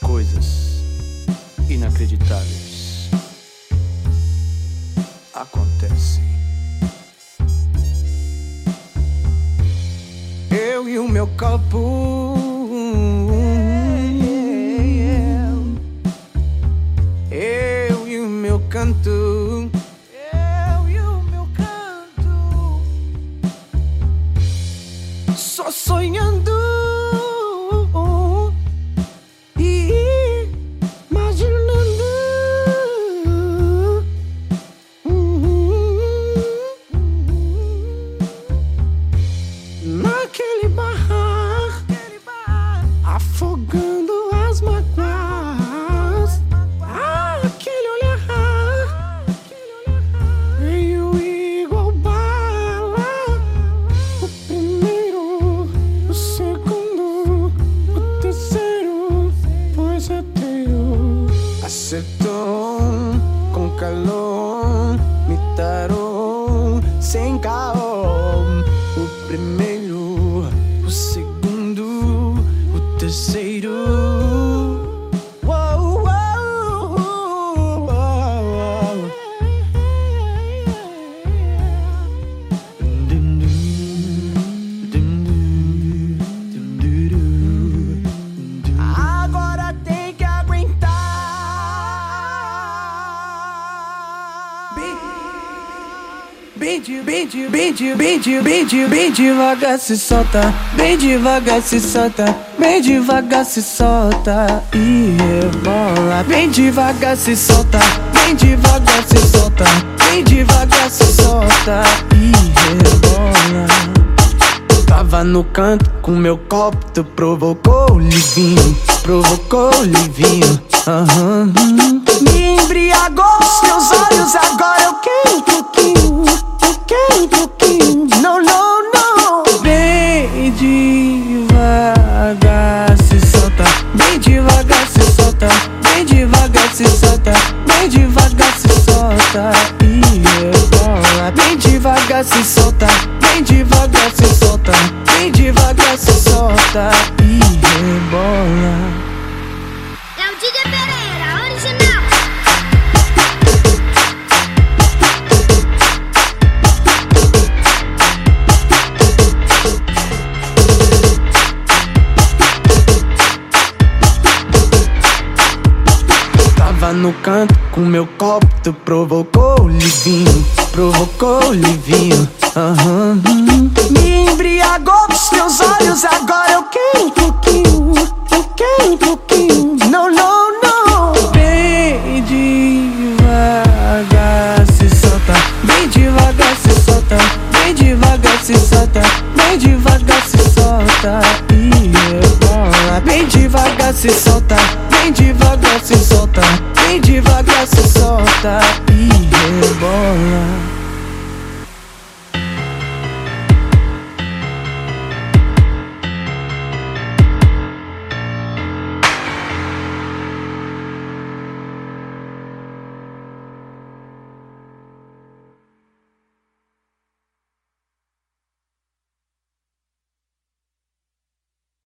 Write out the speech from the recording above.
Coisas inacreditáveis acontecem. Eu e o meu copo. Eu e o meu canto. Eu e o meu canto. Só sonhando. Com calor Me tarou sem caô O primeiro, o segundo, o terceiro Bem, de- bem, de- bem, de- bem, de- bem, de- bem devagar se solta, bem devagar se solta, bem devagar se solta e rebola. Bem devagar se solta, bem devagar se solta, bem devagar se solta e rebola. Tava no canto com meu copo, tu provocou o livinho, provocou o livinho. Aham. Me embriagou devagar se solta, bem devagar se solta, bem devagar se solta, bem devagar se solta. E rebola. Bem devagar se solta, bem devagar se solta, bem devagar se solta. E rebola. No canto com meu copo, tu provocou o livinho, provocou o livinho. Aham. Me embriagou os teus olhos, agora eu quero um pouquinho, eu quero um pouquinho. Não, não, não. Bem devagar se solta, bem devagar se solta, bem devagar se solta, bem devagar se solta e rebola. Bem devagar se solta, bem devagar se solta, devagar se solta.